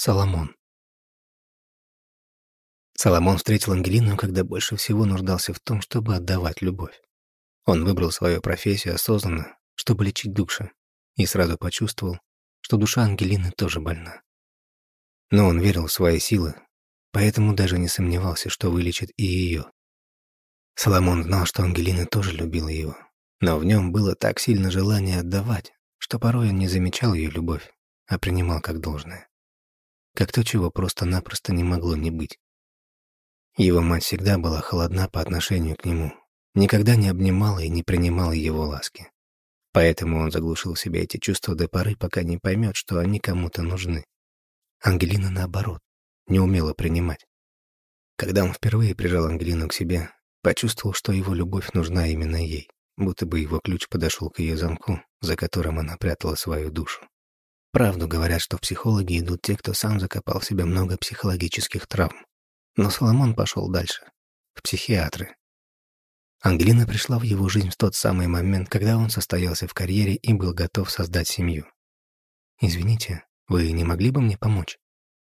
Соломон. Соломон встретил Ангелину, когда больше всего нуждался в том, чтобы отдавать любовь. Он выбрал свою профессию осознанно, чтобы лечить души, и сразу почувствовал, что душа Ангелины тоже больна. Но он верил в свои силы, поэтому даже не сомневался, что вылечит и ее. Соломон знал, что Ангелина тоже любила его, но в нем было так сильно желание отдавать, что порой он не замечал ее любовь, а принимал как должное как то, чего просто-напросто не могло не быть. Его мать всегда была холодна по отношению к нему, никогда не обнимала и не принимала его ласки. Поэтому он заглушил в себе эти чувства до поры, пока не поймет, что они кому-то нужны. Ангелина, наоборот, не умела принимать. Когда он впервые прижал Ангелину к себе, почувствовал, что его любовь нужна именно ей, будто бы его ключ подошел к ее замку, за которым она прятала свою душу. Правду говорят, что в психологи идут те, кто сам закопал в себя много психологических травм. Но Соломон пошел дальше, в психиатры. Ангелина пришла в его жизнь в тот самый момент, когда он состоялся в карьере и был готов создать семью. «Извините, вы не могли бы мне помочь?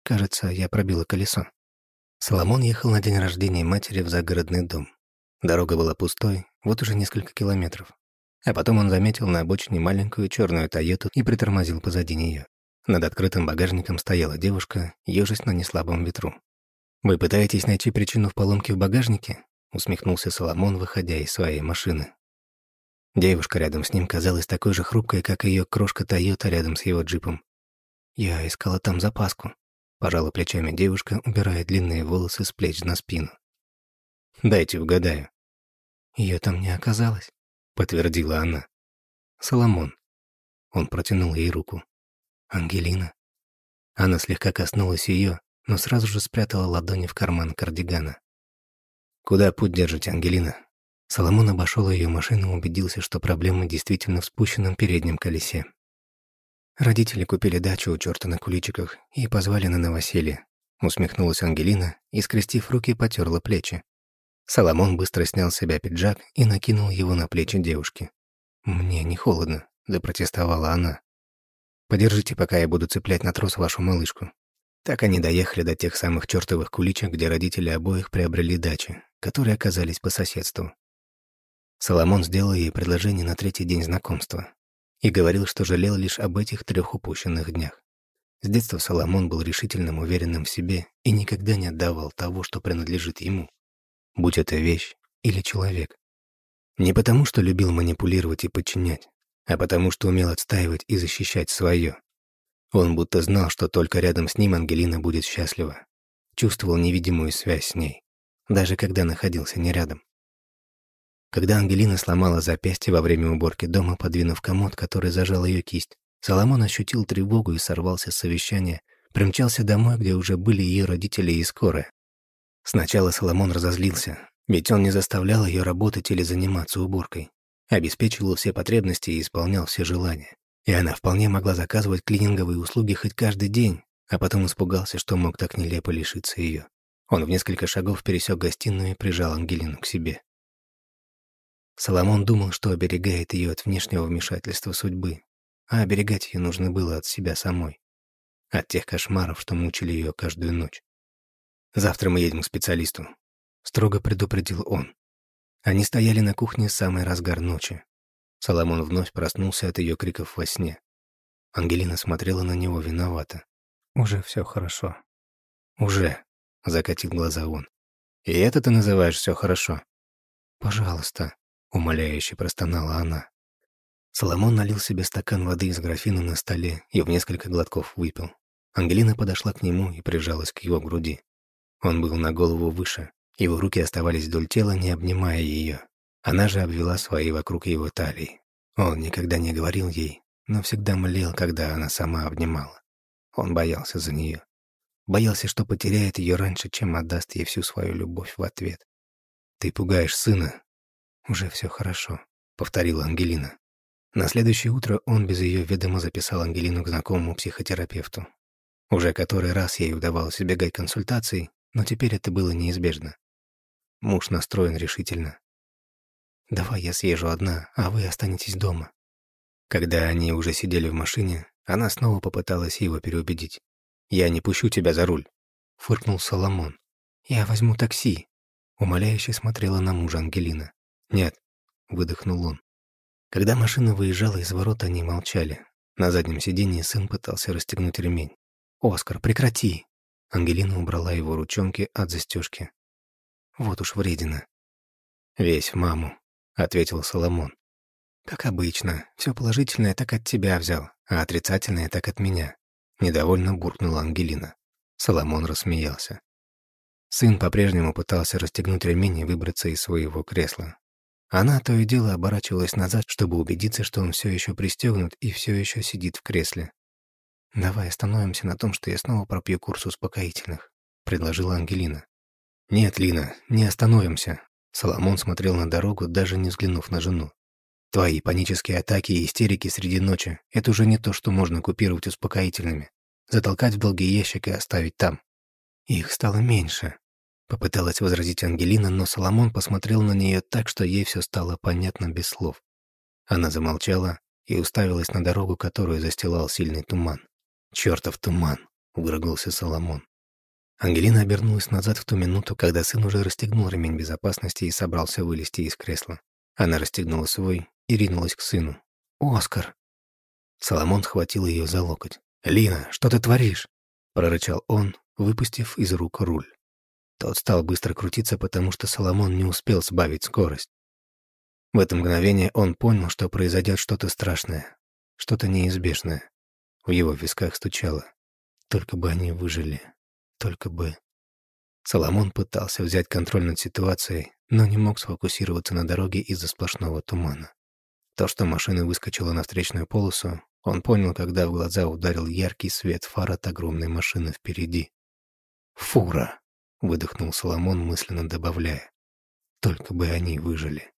Кажется, я пробила колесо». Соломон ехал на день рождения матери в загородный дом. Дорога была пустой, вот уже несколько километров. А потом он заметил на обочине маленькую черную Тойоту и притормозил позади нее. Над открытым багажником стояла девушка, ежась на неслабом ветру. «Вы пытаетесь найти причину в поломке в багажнике?» усмехнулся Соломон, выходя из своей машины. Девушка рядом с ним казалась такой же хрупкой, как ее крошка Тойота рядом с его джипом. «Я искала там запаску», — пожала плечами девушка, убирая длинные волосы с плеч на спину. «Дайте угадаю». Ее там не оказалось подтвердила она. Соломон. Он протянул ей руку. Ангелина. Она слегка коснулась ее, но сразу же спрятала ладони в карман кардигана. «Куда путь держите, Ангелина?» Соломон обошел ее машину и убедился, что проблема действительно в спущенном переднем колесе. Родители купили дачу у черта на куличиках и позвали на новоселье. Усмехнулась Ангелина и, скрестив руки, потерла плечи. Соломон быстро снял с себя пиджак и накинул его на плечи девушки. «Мне не холодно», — запротестовала она. «Подержите, пока я буду цеплять на трос вашу малышку». Так они доехали до тех самых чертовых куличек, где родители обоих приобрели дачи, которые оказались по соседству. Соломон сделал ей предложение на третий день знакомства и говорил, что жалел лишь об этих трех упущенных днях. С детства Соломон был решительным, уверенным в себе и никогда не отдавал того, что принадлежит ему будь это вещь или человек. Не потому, что любил манипулировать и подчинять, а потому, что умел отстаивать и защищать свое. Он будто знал, что только рядом с ним Ангелина будет счастлива. Чувствовал невидимую связь с ней, даже когда находился не рядом. Когда Ангелина сломала запястье во время уборки дома, подвинув комод, который зажал ее кисть, Соломон ощутил тревогу и сорвался с совещания, примчался домой, где уже были ее родители и скорая. Сначала Соломон разозлился, ведь он не заставлял ее работать или заниматься уборкой, обеспечивал все потребности и исполнял все желания. И она вполне могла заказывать клининговые услуги хоть каждый день, а потом испугался, что мог так нелепо лишиться ее. Он в несколько шагов пересек гостиную и прижал Ангелину к себе. Соломон думал, что оберегает ее от внешнего вмешательства судьбы, а оберегать ее нужно было от себя самой, от тех кошмаров, что мучили ее каждую ночь. Завтра мы едем к специалисту», — строго предупредил он. Они стояли на кухне в самый разгар ночи. Соломон вновь проснулся от ее криков во сне. Ангелина смотрела на него виновато. «Уже все хорошо». «Уже», — закатил глаза он. «И это ты называешь все хорошо?» «Пожалуйста», — умоляюще простонала она. Соломон налил себе стакан воды из графина на столе и в несколько глотков выпил. Ангелина подошла к нему и прижалась к его груди. Он был на голову выше, его руки оставались вдоль тела, не обнимая ее. Она же обвела свои вокруг его талии. Он никогда не говорил ей, но всегда млел, когда она сама обнимала. Он боялся за нее. Боялся, что потеряет ее раньше, чем отдаст ей всю свою любовь в ответ. «Ты пугаешь сына». «Уже все хорошо», — повторила Ангелина. На следующее утро он без ее ведома записал Ангелину к знакомому психотерапевту. Уже который раз ей удавалось избегать консультаций, но теперь это было неизбежно. Муж настроен решительно. «Давай я съезжу одна, а вы останетесь дома». Когда они уже сидели в машине, она снова попыталась его переубедить. «Я не пущу тебя за руль», — фыркнул Соломон. «Я возьму такси», — умоляюще смотрела на мужа Ангелина. «Нет», — выдохнул он. Когда машина выезжала из ворот, они молчали. На заднем сиденье сын пытался расстегнуть ремень. «Оскар, прекрати!» Ангелина убрала его ручонки от застежки. «Вот уж вредина». «Весь в маму», — ответил Соломон. «Как обычно, все положительное так от тебя взял, а отрицательное так от меня», — недовольно буркнула Ангелина. Соломон рассмеялся. Сын по-прежнему пытался расстегнуть ремень и выбраться из своего кресла. Она то и дело оборачивалась назад, чтобы убедиться, что он все еще пристегнут и все еще сидит в кресле. «Давай остановимся на том, что я снова пропью курс успокоительных», — предложила Ангелина. «Нет, Лина, не остановимся». Соломон смотрел на дорогу, даже не взглянув на жену. Твои панические атаки и истерики среди ночи — это уже не то, что можно купировать успокоительными. Затолкать в долгий ящик и оставить там. Их стало меньше. Попыталась возразить Ангелина, но Соломон посмотрел на нее так, что ей все стало понятно без слов. Она замолчала и уставилась на дорогу, которую застилал сильный туман. «Чертов туман!» — угрыгнулся Соломон. Ангелина обернулась назад в ту минуту, когда сын уже расстегнул ремень безопасности и собрался вылезти из кресла. Она расстегнула свой и ринулась к сыну. «Оскар!» Соломон схватил ее за локоть. «Лина, что ты творишь?» — прорычал он, выпустив из рук руль. Тот стал быстро крутиться, потому что Соломон не успел сбавить скорость. В это мгновение он понял, что произойдет что-то страшное, что-то неизбежное. В его висках стучало. Только бы они выжили. Только бы... Соломон пытался взять контроль над ситуацией, но не мог сфокусироваться на дороге из-за сплошного тумана. То, что машина выскочила на встречную полосу, он понял, когда в глаза ударил яркий свет фар от огромной машины впереди. «Фура!» — выдохнул Соломон, мысленно добавляя. «Только бы они выжили».